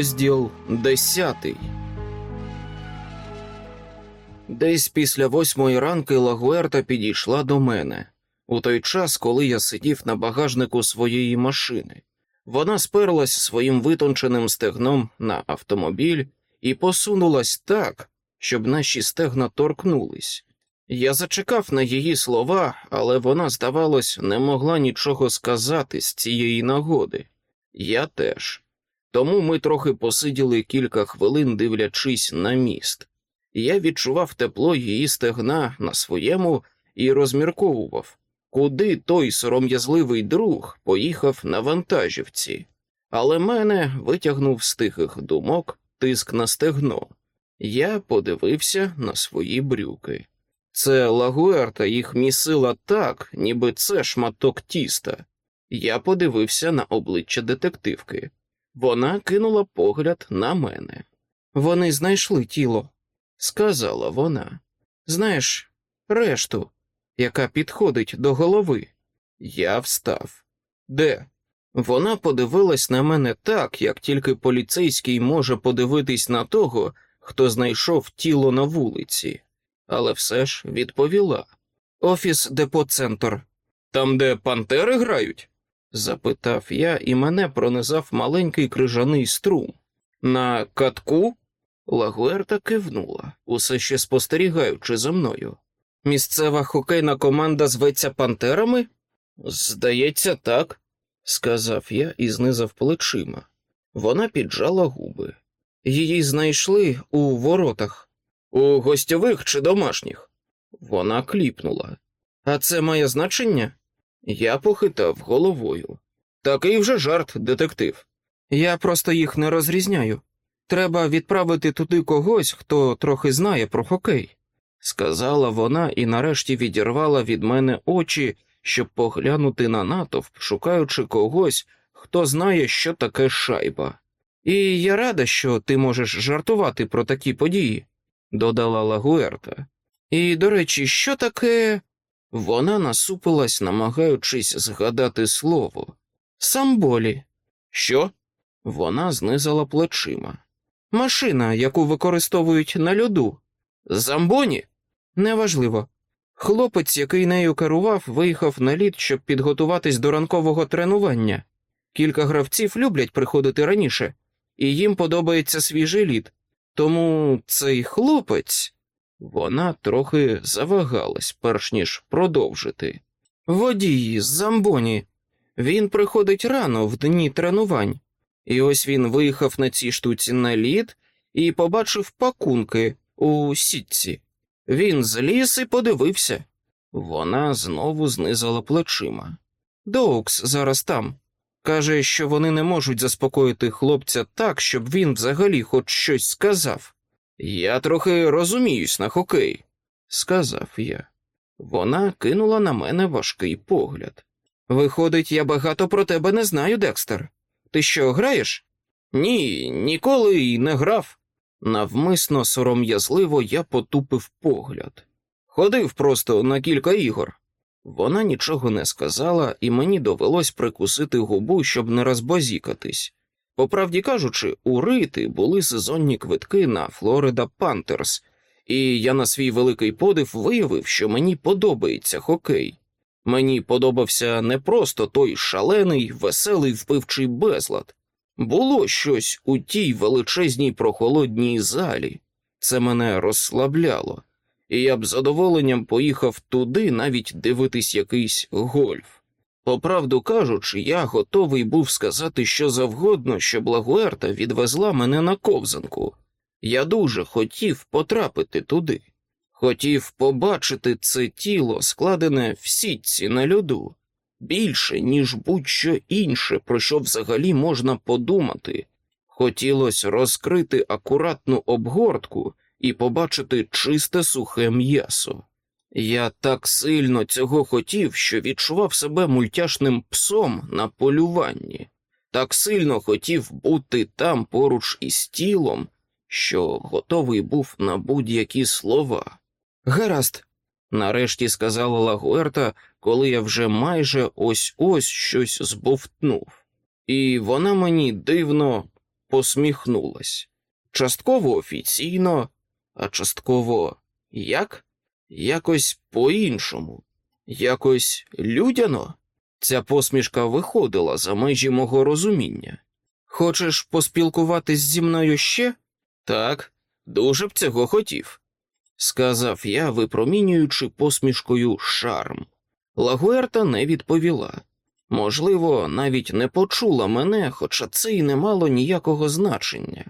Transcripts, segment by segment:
Розділ десятий. Десь після восьмої ранки Лагуерта підійшла до мене у той час, коли я сидів на багажнику своєї машини. Вона сперлась своїм витонченим стегном на автомобіль і посунулась так, щоб наші стегна торкнулись. Я зачекав на її слова, але вона, здавалось, не могла нічого сказати з цієї нагоди. Я теж. Тому ми трохи посиділи кілька хвилин, дивлячись на міст. Я відчував тепло її стегна на своєму і розмірковував, куди той сором'язливий друг поїхав на вантажівці, але мене витягнув з тихих думок тиск на стегно. Я подивився на свої брюки. Це лагуерта їх місила так, ніби це шматок тіста. Я подивився на обличчя детективки. Вона кинула погляд на мене. Вони знайшли тіло, сказала вона. Знаєш, решту, яка підходить до голови. Я встав. Де? Вона подивилась на мене так, як тільки поліцейський може подивитись на того, хто знайшов тіло на вулиці, але все ж відповіла. Офіс депо-центр. Там, де пантери грають? Запитав я, і мене пронизав маленький крижаний струм. На катку? Лагуерта кивнула, усе ще спостерігаючи за мною. Місцева хокейна команда зветься пантерами? Здається, так, сказав я і знизав плечима. Вона піджала губи. Її знайшли у воротах, у гостьових чи домашніх. Вона кліпнула. А це має значення? Я похитав головою. Такий вже жарт, детектив. Я просто їх не розрізняю. Треба відправити туди когось, хто трохи знає про хокей, сказала вона і нарешті відірвала від мене очі, щоб поглянути на натовп, шукаючи когось, хто знає, що таке шайба. І я рада, що ти можеш жартувати про такі події, додала Лагуерта. І, до речі, що таке. Вона насупилась, намагаючись згадати слово. Самболі. Що? Вона знизала плечима. Машина, яку використовують на льоду. Замбоні? Неважливо. Хлопець, який нею керував, виїхав на лід, щоб підготуватись до ранкового тренування. Кілька гравців люблять приходити раніше, і їм подобається свіжий лід. Тому цей хлопець. Вона трохи завагалась, перш ніж продовжити. Водій з Замбоні. Він приходить рано в дні тренувань, і ось він виїхав на цій штуці на лід і побачив пакунки у сітці. Він зліз і подивився. Вона знову знизала плечима. Доукс зараз там. Каже, що вони не можуть заспокоїти хлопця так, щоб він взагалі хоч щось сказав. Я трохи розуміюсь на хокей, сказав я. Вона кинула на мене важкий погляд. Виходить, я багато про тебе не знаю, Декстер. Ти що, граєш? Ні, ніколи й не грав. Навмисно сором'язливо я потупив погляд. Ходив просто на кілька ігор. Вона нічого не сказала, і мені довелось прикусити губу, щоб не розбазікатись. По правді кажучи, у Рити були сезонні квитки на Флорида Пантерс, і я на свій великий подив виявив, що мені подобається хокей. Мені подобався не просто той шалений, веселий впивчий безлад. Було щось у тій величезній прохолодній залі, це мене розслабляло, і я б задоволенням поїхав туди навіть дивитись якийсь гольф. Поправду кажучи, я готовий був сказати що завгодно, щоб Лагуерта відвезла мене на ковзанку. Я дуже хотів потрапити туди, хотів побачити це тіло, складене в сітці на льоду, більше, ніж будь-що інше, про що взагалі можна подумати. Хотілося розкрити акуратну обгортку і побачити чисте сухе м'ясо. Я так сильно цього хотів, що відчував себе мультяшним псом на полюванні, так сильно хотів бути там поруч із тілом, що готовий був на будь-які слова. Гаразд, нарешті сказала Лагуерта, коли я вже майже ось ось щось збовтнув, і вона мені дивно посміхнулась. Частково офіційно, а частково як? Якось по-іншому, якось людяно. Ця посмішка виходила за межі мого розуміння. Хочеш поспілкуватись зі мною ще? Так, дуже б цього хотів, сказав я, випромінюючи посмішкою шарм. Лагуерта не відповіла. Можливо, навіть не почула мене, хоча це й не мало ніякого значення.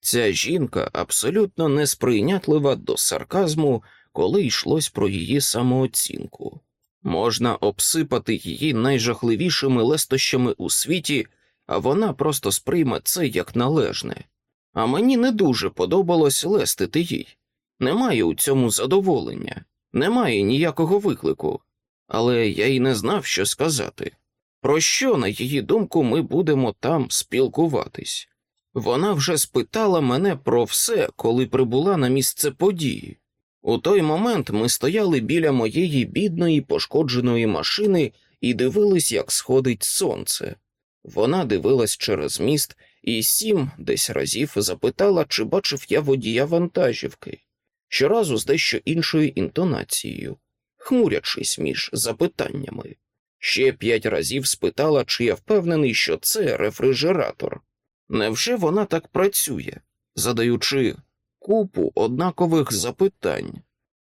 Ця жінка абсолютно несприйнятлива до сарказму, коли йшлось про її самооцінку. Можна обсипати її найжахливішими лестощами у світі, а вона просто сприйме це як належне. А мені не дуже подобалось лестити їй. Немає у цьому задоволення, немає ніякого виклику, але я й не знав, що сказати. Про що, на її думку, ми будемо там спілкуватись? Вона вже спитала мене про все, коли прибула на місце події. У той момент ми стояли біля моєї бідної пошкодженої машини і дивились, як сходить сонце. Вона дивилась через міст і сім десь разів запитала, чи бачив я водія вантажівки, щоразу з дещо іншою інтонацією, хмурячись між запитаннями. Ще п'ять разів спитала, чи я впевнений, що це рефрижератор. Невже вона так працює, задаючи купу однакових запитань?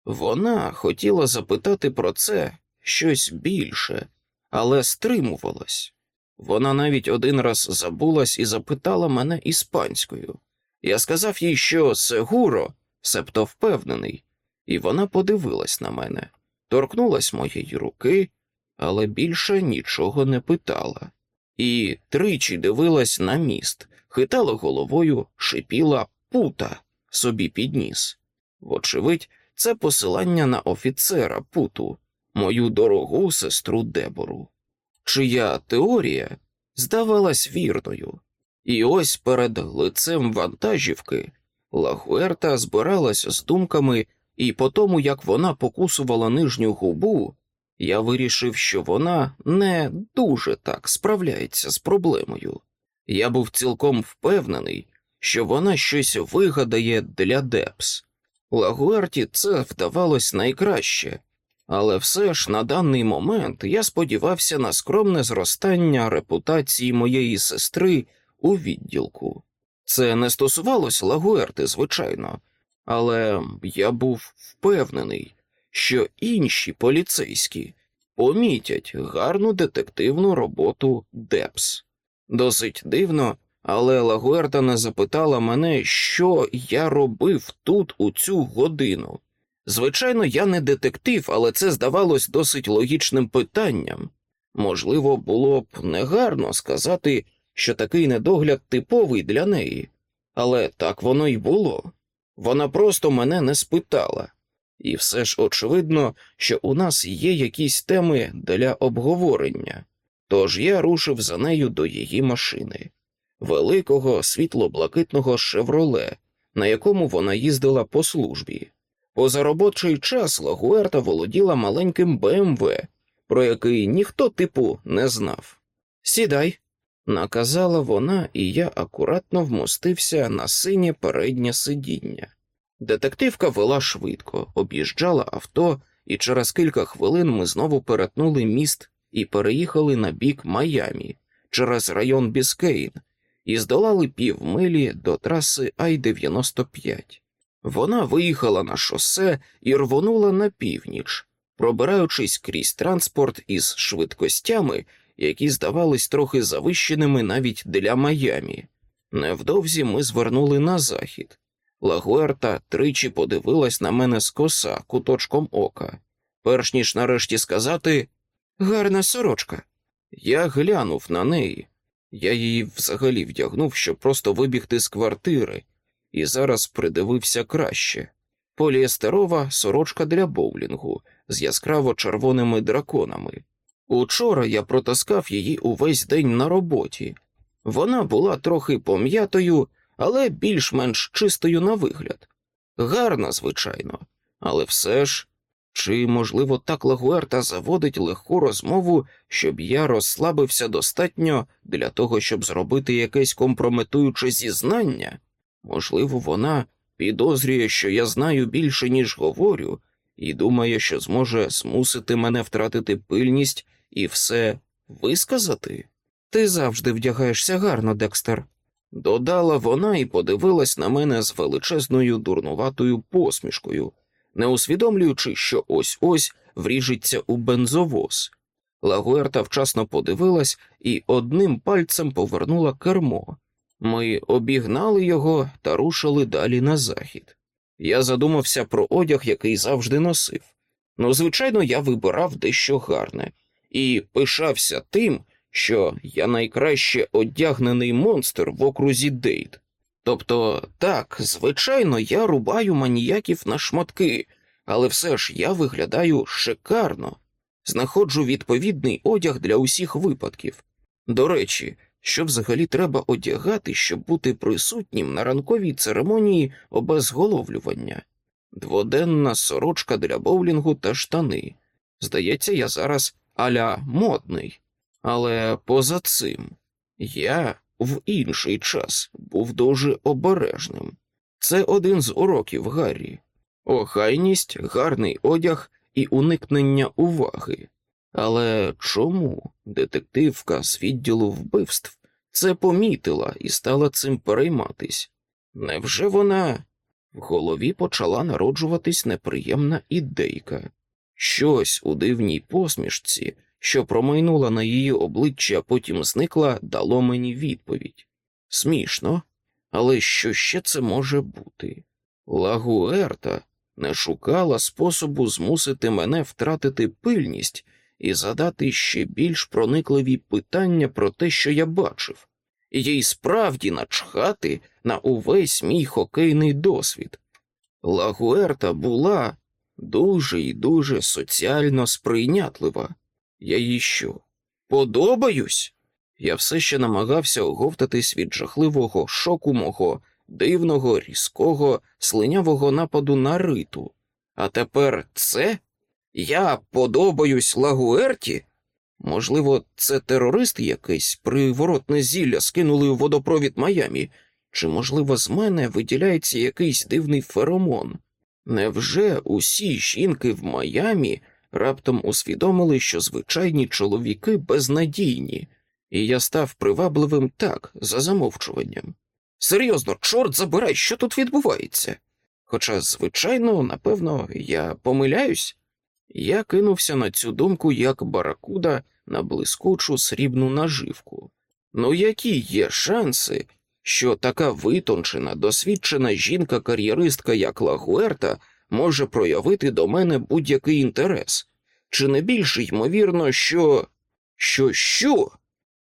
Вона хотіла запитати про це щось більше, але стримувалась. Вона навіть один раз забулась і запитала мене іспанською. Я сказав їй, що сегуро, себто впевнений, і вона подивилась на мене, торкнулась моєї руки, але більше нічого не питала. І тричі дивилась на міст, хитала головою, шипіла пута собі під ніс. Вочевидь, це посилання на офіцера путу, мою дорогу сестру Дебору чия теорія здавалась вірною, і ось перед лицем вантажівки Лагуерта збиралась з думками, і по тому, як вона покусувала нижню губу, я вирішив, що вона не дуже так справляється з проблемою. Я був цілком впевнений, що вона щось вигадає для Дебс. Лагуерті це вдавалось найкраще, але все ж на даний момент я сподівався на скромне зростання репутації моєї сестри у відділку. Це не стосувалось Лагуерти, звичайно, але я був впевнений, що інші поліцейські помітять гарну детективну роботу Дебс. Досить дивно, але Лагуерта не запитала мене, що я робив тут у цю годину. Звичайно, я не детектив, але це здавалось досить логічним питанням. Можливо, було б негарно сказати, що такий недогляд типовий для неї, але так воно й було. Вона просто мене не спитала, і все ж очевидно, що у нас є якісь теми для обговорення, тож я рушив за нею до її машини, великого світло-блакитного шевроле, на якому вона їздила по службі. Позаробочий час Лагуерта володіла маленьким БМВ, про який ніхто типу не знав. Сідай, наказала вона, і я акуратно вмостився на синє переднє сидіння. Детективка вела швидко, об'їжджала авто, і через кілька хвилин ми знову перетнули міст і переїхали на бік Майамі через район Біскейн і здолали півмилі до траси Ай-95. Вона виїхала на шосе і рвонула на північ, пробираючись крізь транспорт із швидкостями, які здавались трохи завищеними навіть для Майамі. Невдовзі ми звернули на захід. Лагуерта тричі подивилась на мене скоса куточком ока, перш ніж нарешті сказати гарна сорочка. Я глянув на неї. Я її взагалі вдягнув, щоб просто вибігти з квартири, і зараз придивився краще. Поліестерова сорочка для боулінгу з яскраво червоними драконами. Учора я протаскав її увесь день на роботі. Вона була трохи пом'ятою, але більш-менш чистою на вигляд. Гарна, звичайно, але все ж Чи, можливо, так Лагуерта заводить легку розмову, щоб я розслабився достатньо для того, щоб зробити якесь компрометуюче зізнання? Можливо, вона підозрює, що я знаю більше, ніж говорю, і думає, що зможе змусити мене втратити пильність і все висказати? Ти завжди вдягаєшся гарно, Декстер, додала вона і подивилась на мене з величезною дурнуватою посмішкою, не усвідомлюючи, що ось ось вріжеться у бензовоз. Лагуерта вчасно подивилась і одним пальцем повернула кермо. Ми обігнали його та рушили далі на захід. Я задумався про одяг, який завжди носив. Ну, звичайно, я вибирав дещо гарне і пишався тим, що я найкраще одягнений монстр в окрузі Дейт. Тобто, так, звичайно, я рубаю маніяків на шматки, але все ж я виглядаю шикарно, знаходжу відповідний одяг для усіх випадків. До речі, що взагалі треба одягати, щоб бути присутнім на ранковій церемонії обезголовлювання, дводенна сорочка для боулінгу та штани. Здається, я зараз аля модний, але поза цим я в інший час був дуже обережним. Це один з уроків Гаррі. Охайність, гарний одяг і уникнення уваги. Але чому детективка з відділу вбивств це помітила і стала цим перейматись? Невже вона в голові почала народжуватись неприємна ідейка? Щось у дивній посмішці, що промайнула на її обличчя, а потім зникла, дало мені відповідь. Смішно, але що ще це може бути? Лагуерта не шукала способу змусити мене втратити пильність і задати ще більш проникливі питання про те, що я бачив, їй справді начхати на увесь мій хокейний досвід. Лагуерта була дуже і дуже соціально сприйнятлива. Я їй що, подобаюсь? Я все ще намагався оговтатись від жахливого шоку мого дивного, різкого, слинявого нападу на риту. А тепер це? Я подобаюсь Лагуерті? Можливо, це терорист якийсь приворотне зілля скинули у водопровід Майамі, чи, можливо, з мене виділяється якийсь дивний феромон? Невже усі жінки в Майамі раптом усвідомили, що звичайні чоловіки безнадійні, і я став привабливим так, за замовчуванням? Серйозно, чорт забирай, що тут відбувається? Хоча, звичайно, напевно, я помиляюсь. Я кинувся на цю думку як баракуда на блискучу срібну наживку. Ну які є шанси, що така витончена, досвідчена жінка-кар'єристка, як Лагуерта, може проявити до мене будь-який інтерес? Чи не більше ймовірно, що. що що?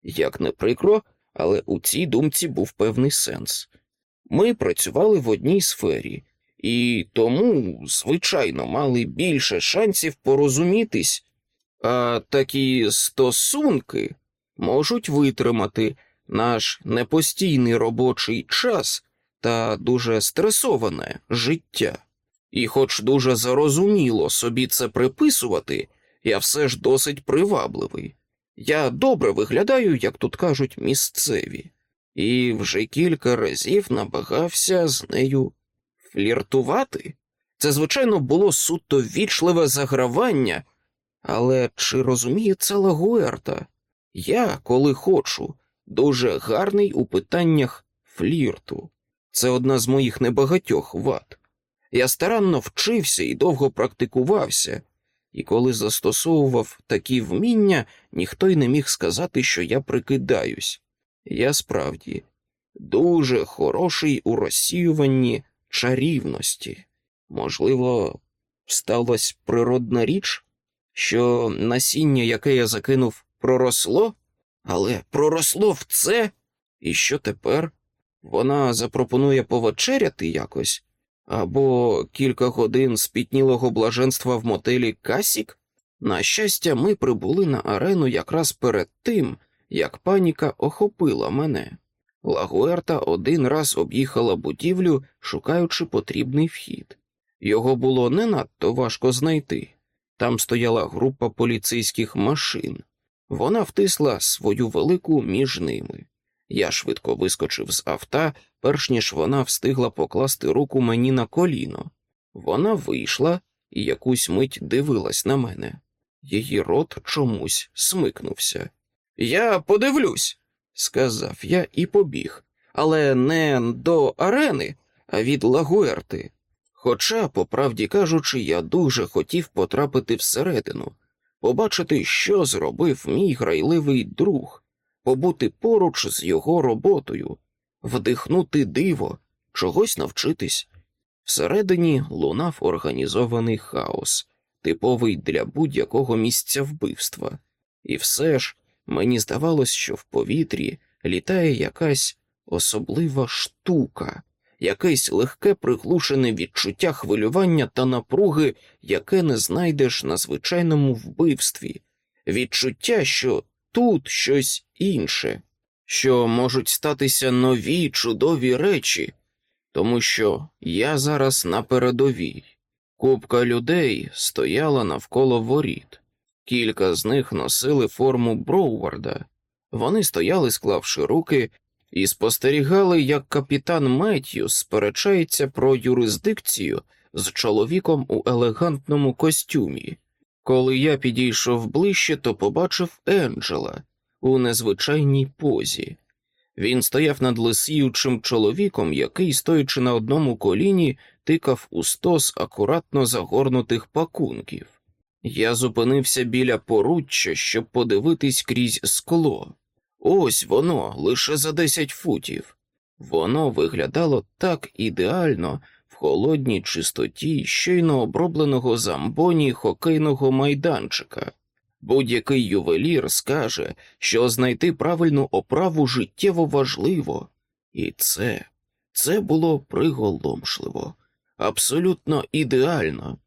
Як не прикро, але у цій думці був певний сенс. Ми працювали в одній сфері, і тому, звичайно, мали більше шансів порозумітись, а такі стосунки можуть витримати наш непостійний робочий час та дуже стресоване життя. І, хоч дуже зарозуміло собі це приписувати, я все ж досить привабливий. Я добре виглядаю, як тут кажуть, місцеві, і вже кілька разів намагався з нею фліртувати. Це, звичайно, було суто вічливе загравання, але чи розуміє це Лагуерта? Я, коли хочу, дуже гарний у питаннях флірту. Це одна з моїх небагатьох вад. Я старанно вчився і довго практикувався, і коли застосовував такі вміння, ніхто й не міг сказати, що я прикидаюсь. Я справді дуже хороший у розсіюванні чарівності. Можливо, сталася природна річ, що насіння, яке я закинув, проросло, але проросло в це, і що тепер? Вона запропонує повечеряти якось, або кілька годин спітнілого блаженства в мотелі Касік? На щастя, ми прибули на арену якраз перед тим, як паніка охопила мене. Лагуерта один раз об'їхала будівлю, шукаючи потрібний вхід. Його було не надто важко знайти. Там стояла група поліцейських машин. Вона втисла свою велику між ними. Я швидко вискочив з авто, перш ніж вона встигла покласти руку мені на коліно. Вона вийшла і якусь мить дивилась на мене. Її рот чомусь смикнувся. Я подивлюсь, сказав я і побіг, але не до арени, а від Лагуерти. Хоча, по правді кажучи, я дуже хотів потрапити всередину, побачити, що зробив мій грайливий друг, побути поруч з його роботою, вдихнути диво, чогось навчитись. Всередині лунав організований хаос, типовий для будь-якого місця вбивства, і все ж мені здавалось, що в повітрі літає якась особлива штука, якесь легке приглушене відчуття хвилювання та напруги, яке не знайдеш на звичайному вбивстві, відчуття, що тут щось інше, що можуть статися нові чудові речі, тому що я зараз на передовій. Купка людей стояла навколо воріт. Кілька з них носили форму Броуварда. Вони стояли, склавши руки, і спостерігали, як капітан Меттьюс сперечається про юрисдикцію з чоловіком у елегантному костюмі. Коли я підійшов ближче, то побачив Енджела у незвичайній позі. Він стояв над лисіючим чоловіком, який, стоячи на одному коліні, тикав у стос акуратно загорнутих пакунків. Я зупинився біля поруччя, щоб подивитись крізь скло. Ось воно лише за десять футів. Воно виглядало так ідеально в холодній чистоті щойно обробленого замбоні хокейного майданчика. Будь-який ювелір скаже, що знайти правильну оправу життєво важливо, і це, це було приголомшливо, абсолютно ідеально.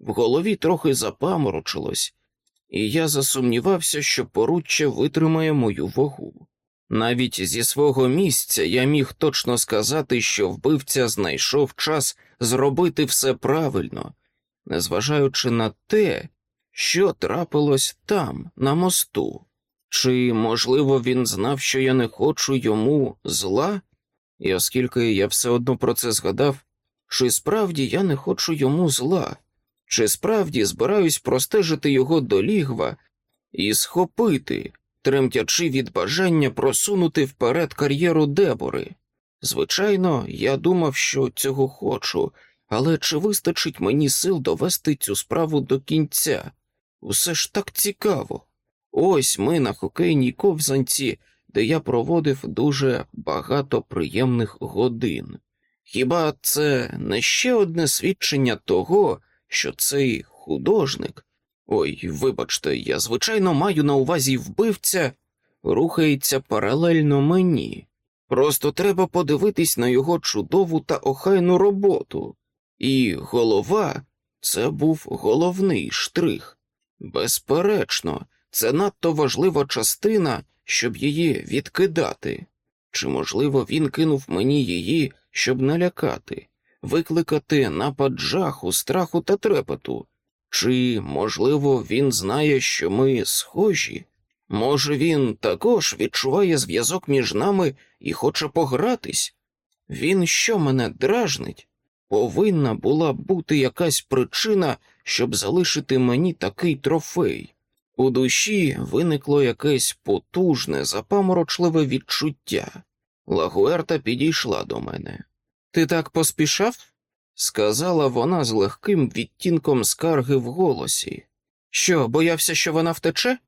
В голові трохи запаморочилось, і я засумнівався, що поруччя витримає мою вагу. Навіть зі свого місця я міг точно сказати, що вбивця знайшов час зробити все правильно, незважаючи на те, що трапилось там, на мосту. Чи, можливо, він знав, що я не хочу йому зла? І оскільки я все одно про це згадав, чи справді я не хочу йому зла? Чи справді збираюсь простежити його до лігва і схопити, тремтячи від бажання просунути вперед кар'єру Дебори? Звичайно, я думав, що цього хочу, але чи вистачить мені сил довести цю справу до кінця? Усе ж так цікаво. Ось ми на хокейній ковзанці, де я проводив дуже багато приємних годин. Хіба це не ще одне свідчення того, що цей художник, ой, вибачте, я звичайно маю на увазі вбивця, рухається паралельно мені. Просто треба подивитись на його чудову та охайну роботу. І голова це був головний штрих. Безперечно, це надто важлива частина, щоб її відкидати. Чи, можливо, він кинув мені її, щоб налякати, викликати напад жаху, страху та трепету? Чи, можливо, він знає, що ми схожі? Може, він також відчуває зв'язок між нами і хоче погратись? Він що мене дражнить? Повинна була бути якась причина, щоб залишити мені такий трофей. У душі виникло якесь потужне, запаморочливе відчуття. Лагуерта підійшла до мене. Ти так поспішав? сказала вона з легким відтінком скарги в голосі. Що, боявся, що вона втече?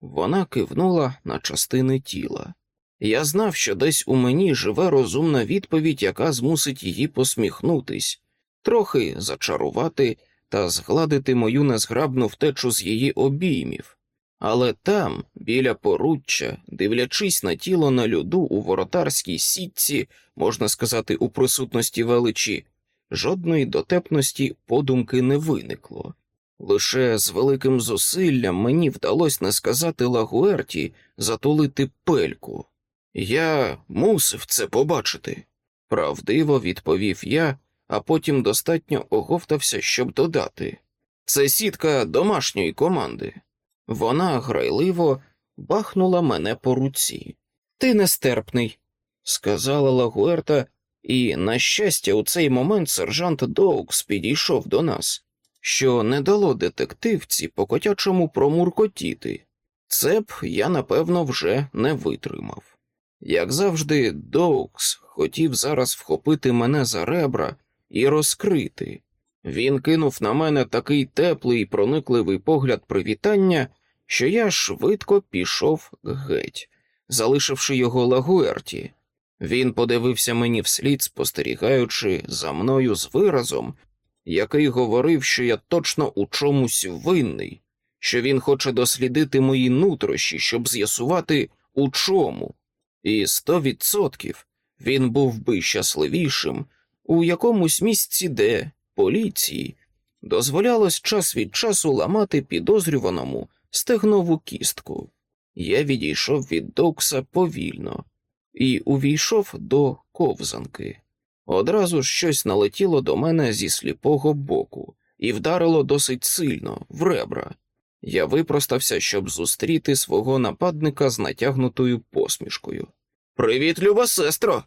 Вона кивнула на частини тіла. Я знав, що десь у мені живе розумна відповідь, яка змусить її посміхнутись, трохи зачарувати та згладити мою незграбну втечу з її обіймів. Але там, біля поруччя, дивлячись на тіло на льоду у воротарській сітці, можна сказати, у присутності величі, жодної дотепності подумки не виникло. Лише з великим зусиллям мені вдалося не сказати Лагуерті затулити пельку. Я мусив це побачити, правдиво відповів я, а потім достатньо оговтався, щоб додати. Це сітка домашньої команди. Вона грайливо бахнула мене по руці. Ти нестерпний, сказала Лагуерта, і, на щастя, у цей момент сержант Доукс підійшов до нас, що не дало детективці по котячому промуркотіти. Це б я, напевно, вже не витримав. Як завжди, Доукс хотів зараз вхопити мене за ребра і розкрити. Він кинув на мене такий теплий проникливий погляд привітання, що я швидко пішов геть, залишивши його лагуерті. Він подивився мені вслід, спостерігаючи за мною з виразом, який говорив, що я точно у чомусь винний, що він хоче дослідити мої нутрощі, щоб з'ясувати, у чому. І сто відсотків він був би щасливішим у якомусь місці, де поліції дозволялось час від часу ламати підозрюваному стегнову кістку. Я відійшов від Докса повільно і увійшов до ковзанки. Одразу щось налетіло до мене зі сліпого боку і вдарило досить сильно в ребра. Я випростався, щоб зустріти свого нападника з натягнутою посмішкою. Привіт, люба сестро!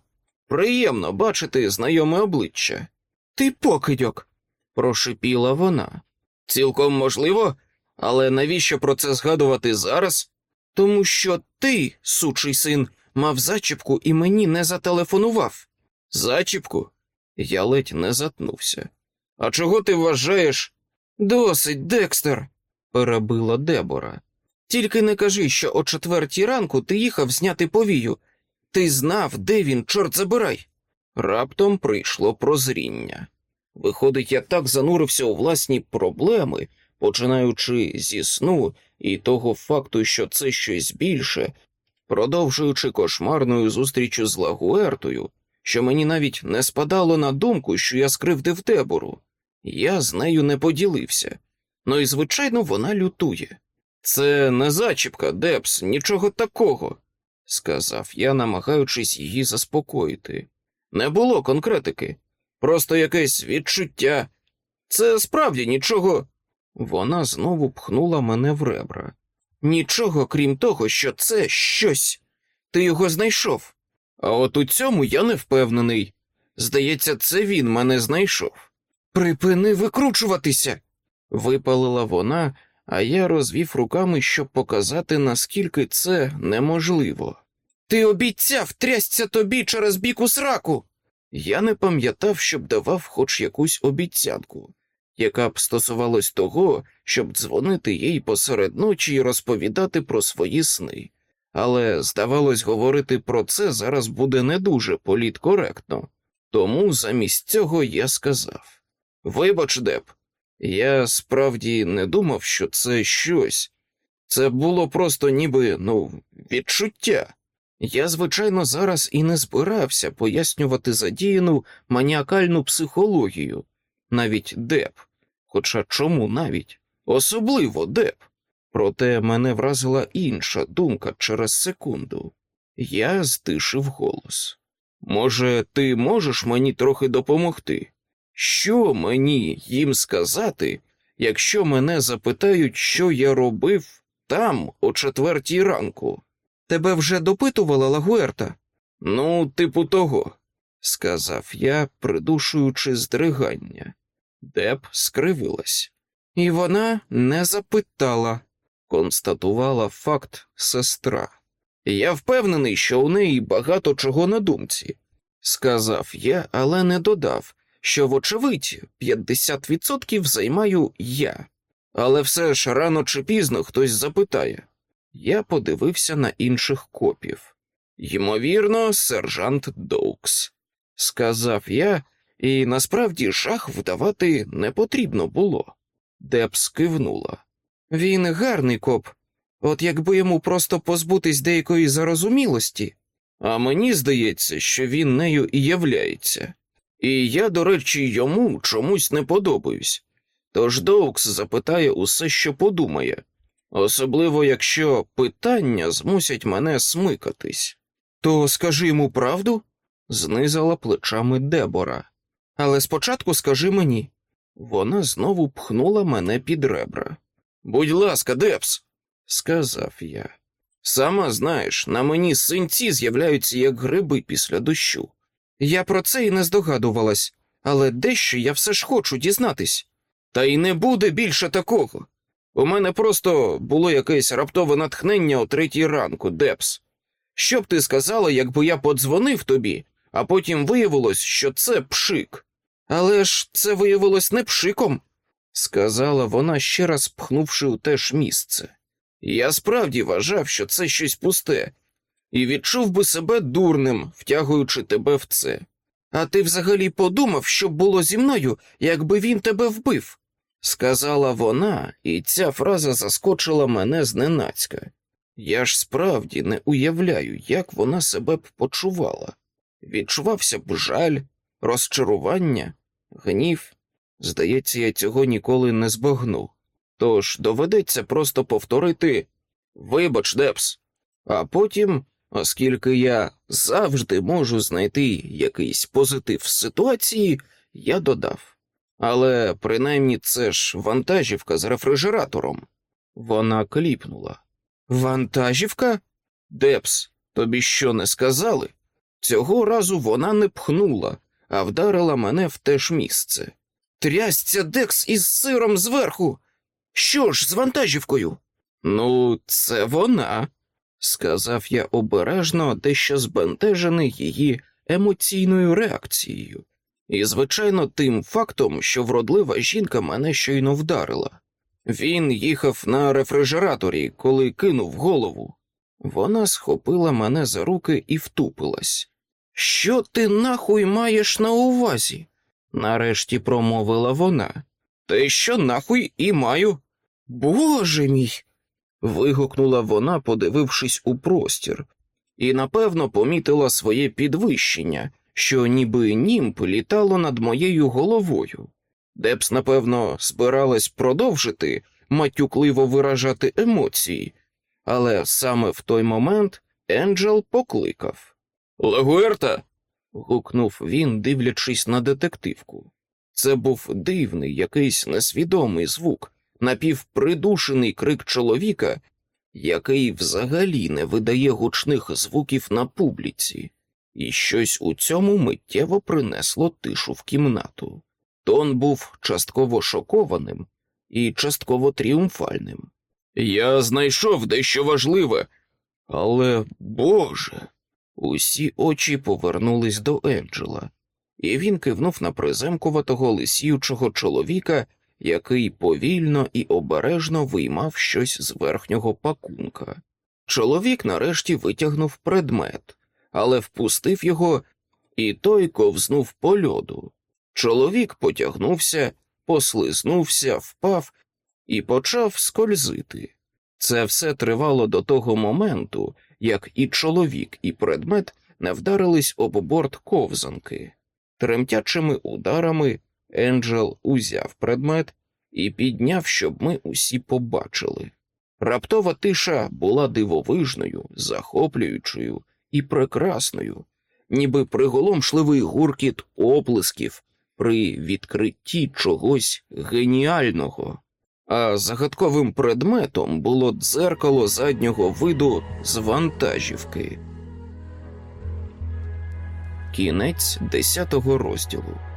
Приємно бачити знайоме обличчя. Ти покидьок, прошипіла вона. Цілком можливо, але навіщо про це згадувати зараз? Тому що ти, сучий син, мав зачіпку і мені не зателефонував. Зачіпку? Я ледь не затнувся. А чого ти вважаєш? Досить, Декстер, перебила Дебора. Тільки не кажи, що о четвертій ранку ти їхав зняти повію. Ти знав, де він, чорт забирай. Раптом прийшло прозріння. Виходить, я так занурився у власні проблеми, починаючи зі сну і того факту, що це щось більше, продовжуючи кошмарною зустрічю з Лагуертою, що мені навіть не спадало на думку, що я скривдив Дебору. Я з нею не поділився. Ну і, звичайно, вона лютує. Це не зачіпка, Депс, нічого такого, сказав я, намагаючись її заспокоїти. Не було конкретики, просто якесь відчуття. Це справді нічого. Вона знову пхнула мене в ребра. Нічого, крім того, що це щось. Ти його знайшов. А от у цьому я не впевнений. Здається, це він мене знайшов. Припини викручуватися, випалила вона, а я розвів руками, щоб показати, наскільки це неможливо. Ти обіцяв трясться тобі через бік у сраку. Я не пам'ятав, щоб давав хоч якусь обіцянку, яка б стосувалась того, щоб дзвонити їй посеред ночі і розповідати про свої сни. Але, здавалось, говорити про це зараз буде не дуже політкоректно. Тому замість цього я сказав Вибач, Деп, я справді не думав, що це щось. Це було просто ніби, ну, відчуття. Я, звичайно, зараз і не збирався пояснювати задіяну маніакальну психологію, навіть Деб. Хоча чому навіть? Особливо Деб. Проте мене вразила інша думка через секунду. Я стишив голос. Може, ти можеш мені трохи допомогти? Що мені їм сказати, якщо мене запитають, що я робив там о четвертій ранку? Тебе вже допитувала Лагуерта? Ну, типу того, сказав я, придушуючи здригання. Деп скривилась. І вона не запитала, констатувала факт сестра. Я впевнений, що у неї багато чого на думці, сказав я, але не додав, що, вочевидь, 50% займаю я. Але все ж рано чи пізно хтось запитає. Я подивився на інших копів. Ймовірно, сержант Доукс, сказав я, і насправді жах вдавати не потрібно було. Дебс кивнула. Він гарний коп, от якби йому просто позбутись деякої зарозумілості, а мені здається, що він нею і являється. І я, до речі, йому чомусь не подобаюсь. Тож Доукс запитає усе, що подумає, особливо якщо питання змусять мене смикатись. То скажи йому правду? знизала плечами Дебора. Але спочатку скажи мені. Вона знову пхнула мене під ребра. Будь ласка, Дебс, сказав я. Сама знаєш, на мені синці з'являються як гриби після дощу. Я про це і не здогадувалась, але дещо я все ж хочу дізнатись. Та й не буде більше такого. У мене просто було якесь раптове натхнення о третій ранку, Депс. Що б ти сказала, якби я подзвонив тобі, а потім виявилось, що це пшик. Але ж це виявилось не пшиком, сказала вона, ще раз пхнувши у те ж місце. Я справді вважав, що це щось пусте, і відчув би себе дурним, втягуючи тебе в це. А ти взагалі подумав, що було зі мною, якби він тебе вбив, сказала вона, і ця фраза заскочила мене зненацька. Я ж справді не уявляю, як вона себе б почувала. Відчувався б жаль, розчарування, гнів. Здається, я цього ніколи не збагну. Тож доведеться просто повторити Вибач, Дебс, а потім, оскільки я завжди можу знайти якийсь позитив з ситуації, я додав. Але принаймні це ж вантажівка з рефрижератором. Вона кліпнула. Вантажівка? Дебс, тобі що не сказали? Цього разу вона не пхнула, а вдарила мене в те ж місце. Трясця Декс із сиром зверху. Що ж з вантажівкою? Ну, це вона, сказав я обережно, дещо збентежений її емоційною реакцією, і, звичайно, тим фактом, що вродлива жінка мене щойно вдарила. Він їхав на рефрижераторі, коли кинув голову. Вона схопила мене за руки і втупилась. Що ти нахуй маєш на увазі? нарешті промовила вона. Те, що нахуй і маю. Боже мій. Вигукнула вона, подивившись у простір, і напевно помітила своє підвищення, що ніби німб літало над моєю головою. Депс, напевно, збиралась продовжити матюкливо виражати емоції, але саме в той момент Енджел покликав. Лагуерта. гукнув він, дивлячись на детективку. Це був дивний, якийсь несвідомий звук, напівпридушений крик чоловіка, який взагалі не видає гучних звуків на публіці, і щось у цьому миттєво принесло тишу в кімнату. Тон був частково шокованим і частково тріумфальним. Я знайшов дещо важливе, але Боже. Усі очі повернулись до Енджела, і він кивнув на приземкуватого лисіючого чоловіка, який повільно і обережно виймав щось з верхнього пакунка. Чоловік нарешті витягнув предмет, але впустив його, і той ковзнув по льоду. Чоловік потягнувся, послизнувся, впав і почав скользити. Це все тривало до того моменту, як і чоловік, і предмет не вдарились об борт ковзанки. Тремтячими ударами Енджел узяв предмет і підняв, щоб ми усі побачили. Раптова тиша була дивовижною, захоплюючою і прекрасною, ніби приголомшливий гуркіт оплесків при відкритті чогось геніального. А загадковим предметом було дзеркало заднього виду з вантажівки. Кінець десятого розділу.